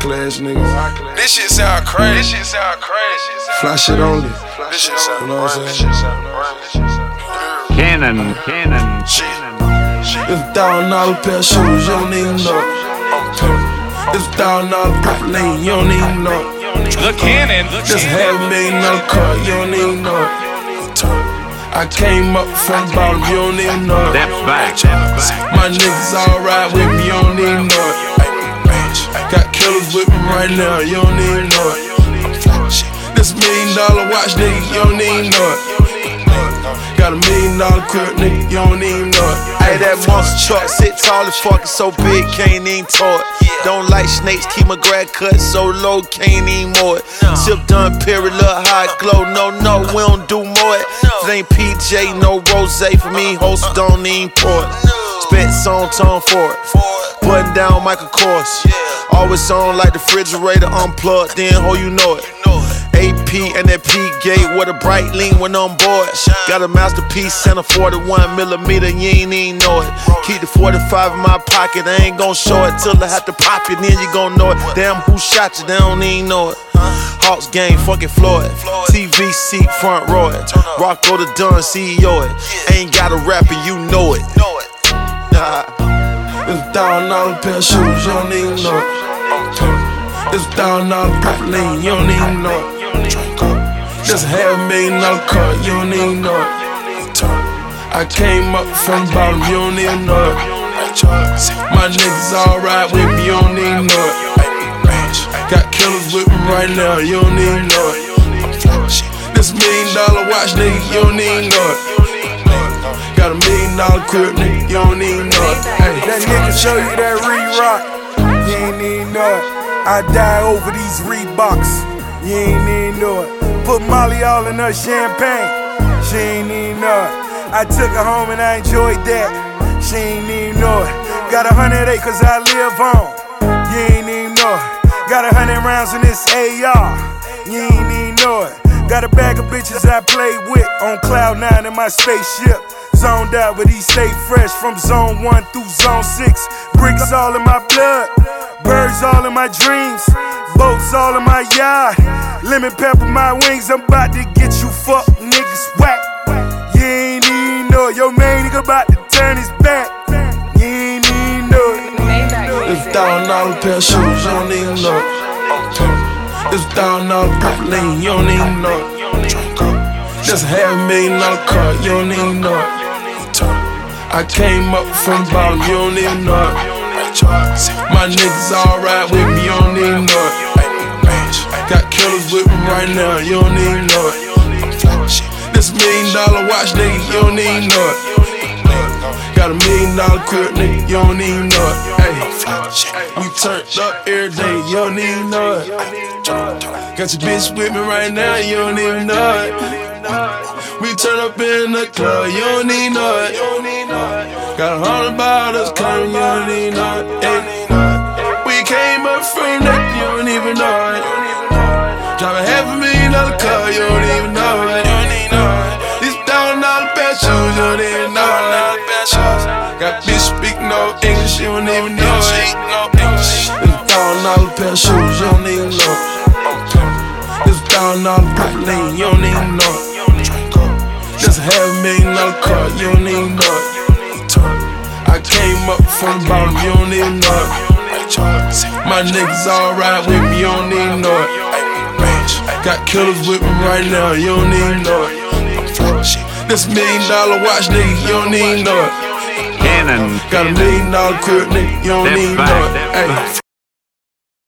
class niggas. This shit sound crazy. This shit sound crazy. Fly shit only. This shit sound You know what I'm This saying? shit sound Cannon, cannon, cannon. It's a thousand dollar pair of shoes, you don't even know it. It's a thousand dollar purple lean, you don't even know it. The cannon. The Just half a million dollar car, you don't even know. I came up from the bottom, you don't even know it. Steps back. My niggas all ride with me, killers with me right now, you don't even know it. This million dollar watch, nigga, you don't even know it. Got a million dollar crib, nigga, you don't even know it. Hey, that monster truck sit tall as fuck, so big, can't even tow it. Don't like snakes, keep my grad cut so low, can't even mow it. Sip done, period, look high glow. No, no, we don't do more it. It ain't PJ, no rose for me, host don't even pour it. Spent song tone for it. Button down Michael Kors. Always on like the refrigerator unplugged, then ho, you know it. AP and that P gate with a bright lean when on board. Got a masterpiece and a 41 millimeter, you ain't even know it. Keep the 45 in my pocket, I ain't gon' show it till I have to pop it, then you gon' know it. Damn, who shot you? They don't even know it. Hawks game, fucking Floyd. TV seat, front row it. Rocco the Dunn, CEO it. Ain't got a rapper, you know it. It's thousand dollar pair of shoes, you don't even know it. It's thousand dollar purple lean, you don't even know it. Just half a million dollar car, you don't even know it. I came up from the bottom, you don't even know it. My niggas ride with me, you don't even know it. Got killers with me right now, you don't even know it. This million dollar watch, nigga, you don't even know it. Got a million dollar crib, nigga, you don't need it. Hey. That nigga show you that re-rock. You ain't need it. I die over these Reeboks. You ain't need it. Put Molly all in her champagne. She ain't need it. I took her home and I enjoyed that. She ain't need it. Got a hundred acres I live on. You ain't need it. Got a hundred rounds in this AR. You ain't need it. Got a bag of bitches I play with on cloud nine in my spaceship. Zoned out, but he stay fresh from zone one through zone six. Bricks all in my blood, birds all in my dreams, boats all in my yard. Lemon pepper my wings, I'm about to get you fuck niggas whack. You ain't even know. Your main nigga about to turn his back. You ain't even know it. It's thousand dollar pair of shoes, you don't even know it. Uh, it's thousand dollar purple lean, you don't even know. Just half million dollar car, you don't even know. I came up from bottom, you don't even know it. My niggas ride with me, you don't even know it. Got killers with me right now, you don't even know it. This million dollar watch, nigga, you don't even know it. Got a million dollar crib, nigga, you don't even know it. Hey, we turned up every day, you don't even know it. Got your bitch with me right now, you don't even know it. We turn up in the club, you don't even know it. Got a hundred bottles coming, you don't even it. Ay. We came up from that, you don't even know it. Drive a half a million dollar car, you don't even know it. These thousand dollar of shoes, you don't even know it. Got bitch speak no English, you don't even know it. This thousand dollar pair of shoes, you don't even know it. This thousand dollar lane, you don't even know it. Just half a million dollar car, you don't even know it. I came up from the bottom, you don't even know it. My niggas all ride with me, you don't even know it. Got killers with me right now, you don't even know it. This million dollar watch, nigga, you don't even know it. Got a million dollar crib, nigga, you don't even know it. step Ay. back.